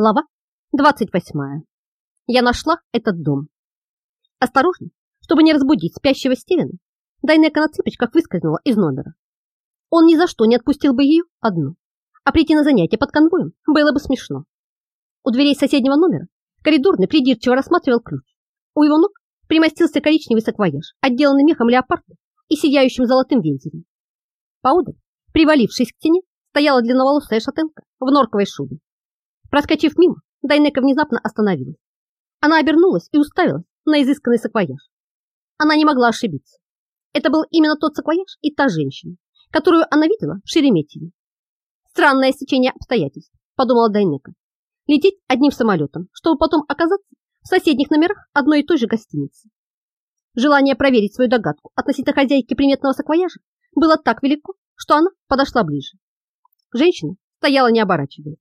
Глава 28. Я нашла этот дом. Осторожно, чтобы не разбудить спящего Стивена, Дайнека на цыпочках выскользнула из номера. Он ни за что не отпустил бы ее одну, а прийти на занятие под конвоем было бы смешно. У дверей соседнего номера коридорный придирчиво рассматривал ключ. У его ног примостился коричневый саквояж, отделанный мехом леопарда и сияющим золотым вензелем. Поодаль, привалившись к стене, стояла длинноволосая шатенка в норковой шубе. Проскочив мимо, Дайнека внезапно остановилась. Она обернулась и уставилась на изысканный саквояж. Она не могла ошибиться. Это был именно тот саквояж и та женщина, которую она видела в Шереметьеве. Странное стечение обстоятельств, подумала Дайнека. Лететь одним самолетом, чтобы потом оказаться в соседних номерах одной и той же гостиницы. Желание проверить свою догадку относительно хозяйки приметного саквояжа было так велико, что она подошла ближе. Женщина стояла не оборачиваясь.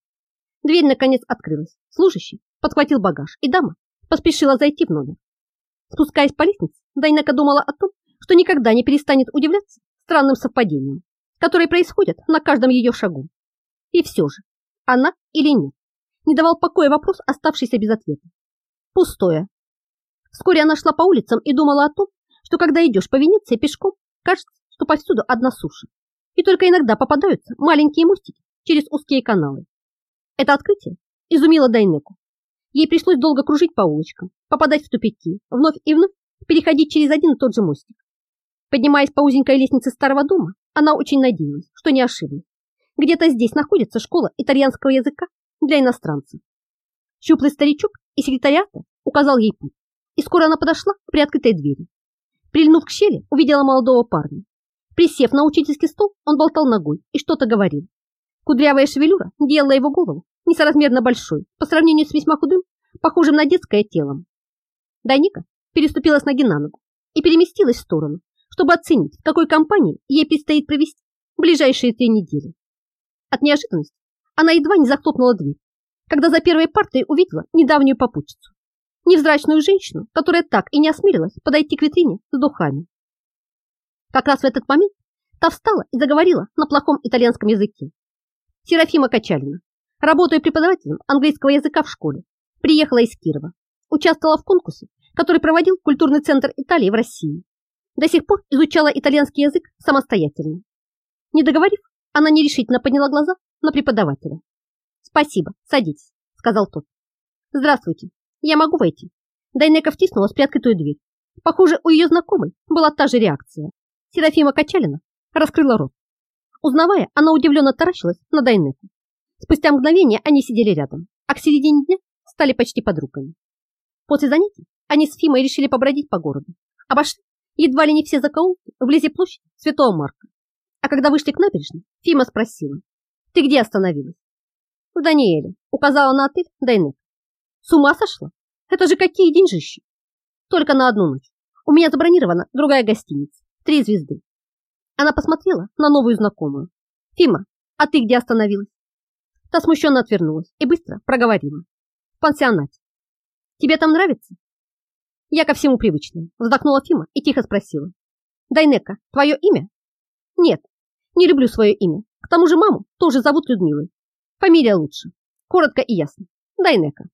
Дверь наконец открылась. Служащий подхватил багаж, и дама поспешила зайти в номер. Спускаясь по лестнице, Дайнека думала о том, что никогда не перестанет удивляться странным совпадениям, которые происходят на каждом ее шагу. И все же, она или нет, не давал покоя вопрос, оставшийся без ответа. Пустое. Вскоре она шла по улицам и думала о том, что когда идешь по Венеции пешком, кажется, что повсюду одна суша, и только иногда попадаются маленькие мостики через узкие каналы. Это открытие изумило Дайнеку. Ей пришлось долго кружить по улочкам, попадать в тупики, вновь и вновь переходить через один и тот же мостик. Поднимаясь по узенькой лестнице старого дома, она очень надеялась, что не ошиблась. Где-то здесь находится школа итальянского языка для иностранцев. Щуплый старичок и секретариата указал ей путь, и скоро она подошла к приоткрытой двери. Прильнув к щели, увидела молодого парня. Присев на учительский стол, он болтал ногой и что-то говорил. Кудрявая шевелюра делала его голову несоразмерно большой по сравнению с весьма худым, похожим на детское телом. Даника переступила с ноги на ногу и переместилась в сторону, чтобы оценить, какой компании ей предстоит провести ближайшие три недели. От неожиданности она едва не захлопнула дверь, когда за первой партой увидела недавнюю попутчицу, невзрачную женщину, которая так и не осмелилась подойти к витрине с духами. Как раз в этот момент та встала и заговорила на плохом итальянском языке, Серафима Качалина. Работаю преподавателем английского языка в школе. Приехала из Кирова. Участвовала в конкурсе, который проводил культурный центр Италии в России. До сих пор изучала итальянский язык самостоятельно. Не договорив, она нерешительно подняла глаза на преподавателя. «Спасибо, садитесь», — сказал тот. «Здравствуйте, я могу войти?» Дайнека втиснулась в приоткрытую дверь. Похоже, у ее знакомой была та же реакция. Серафима Качалина раскрыла рот. Узнавая, она удивленно таращилась на Дайнеку. Спустя мгновение они сидели рядом, а к середине дня стали почти подругами. После занятий они с Фимой решили побродить по городу. Обошли едва ли не все закоулки вблизи площади Святого Марка. А когда вышли к набережной, Фима спросила, «Ты где остановилась?» «В Даниэле», указала на отель Дайнек. «С ума сошла? Это же какие деньжищи!» «Только на одну ночь. У меня забронирована другая гостиница. Три звезды. Она посмотрела на новую знакомую. «Фима, а ты где остановилась?» Та смущенно отвернулась и быстро проговорила. «В пансионате. Тебе там нравится?» «Я ко всему привычная», вздохнула Фима и тихо спросила. «Дайнека, твое имя?» «Нет, не люблю свое имя. К тому же маму тоже зовут Людмилой. Фамилия лучше. Коротко и ясно. Дайнека».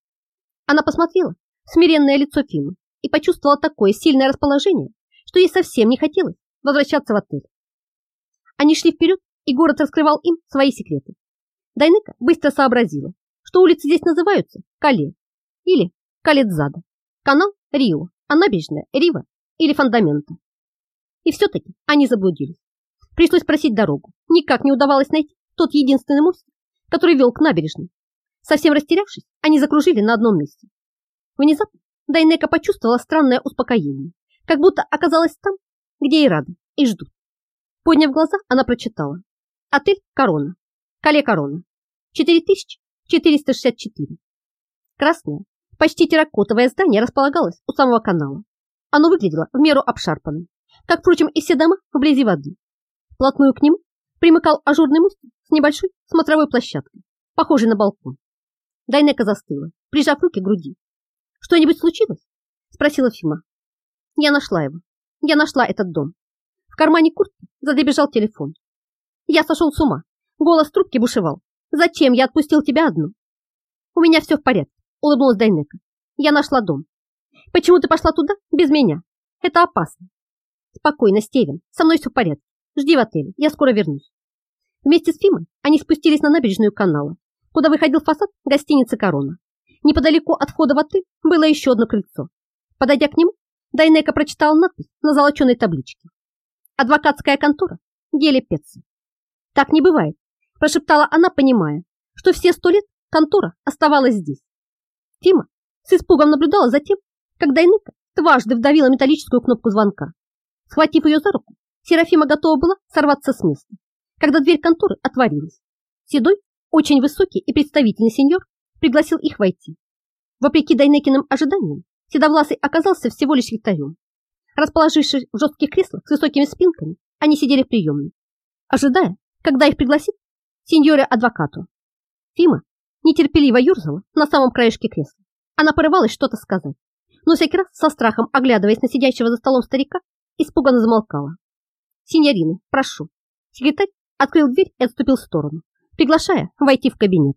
Она посмотрела в смиренное лицо Фимы и почувствовала такое сильное расположение, что ей совсем не хотелось возвращаться в отель. Они шли вперед, и город раскрывал им свои секреты. Дайнека быстро сообразила, что улицы здесь называются Кале или Калетзада, канал Рио, а набережная Рива или Фондамента. И все-таки они заблудились. Пришлось просить дорогу. Никак не удавалось найти тот единственный мост, который вел к набережной. Совсем растерявшись, они закружили на одном месте. Внезапно Дайнека почувствовала странное успокоение, как будто оказалась там, где и рады, и ждут. Подняв глаза, она прочитала. Отель «Корона». Кале «Корона». 4464. Красное, почти терракотовое здание располагалось у самого канала. Оно выглядело в меру обшарпанным, как, впрочем, и все дома вблизи воды. Плотную к нему примыкал ажурный мост с небольшой смотровой площадкой, похожей на балкон. Дайнека застыла, прижав руки к груди. «Что-нибудь случилось?» – спросила Фима. «Я нашла его. Я нашла этот дом. В кармане куртки задребежал телефон. Я сошел с ума. Голос трубки бушевал. Зачем я отпустил тебя одну? У меня все в порядке, улыбнулась Дайнека. Я нашла дом. Почему ты пошла туда без меня? Это опасно. Спокойно, Стивен, со мной все в порядке. Жди в отеле, я скоро вернусь. Вместе с Фимой они спустились на набережную канала, куда выходил фасад гостиницы «Корона». Неподалеку от входа в отель было еще одно крыльцо. Подойдя к нему, Дайнека прочитала надпись на золоченой табличке. «Адвокатская контора Петси». «Так не бывает», – прошептала она, понимая, что все сто лет контора оставалась здесь. Тима с испугом наблюдала за тем, как Дайнека дважды вдавила металлическую кнопку звонка. Схватив ее за руку, Серафима готова была сорваться с места, когда дверь конторы отворилась. Седой, очень высокий и представительный сеньор пригласил их войти. Вопреки Дайнекиным ожиданиям, Седовласый оказался всего лишь секретарем. Расположившись в жестких креслах с высокими спинками, они сидели в приемной, ожидая, когда их пригласит сеньоре-адвокату. Фима нетерпеливо юрзала на самом краешке кресла. Она порывалась что-то сказать, но всякий раз со страхом, оглядываясь на сидящего за столом старика, испуганно замолкала. «Синьорины, прошу». Секретарь открыл дверь и отступил в сторону, приглашая войти в кабинет.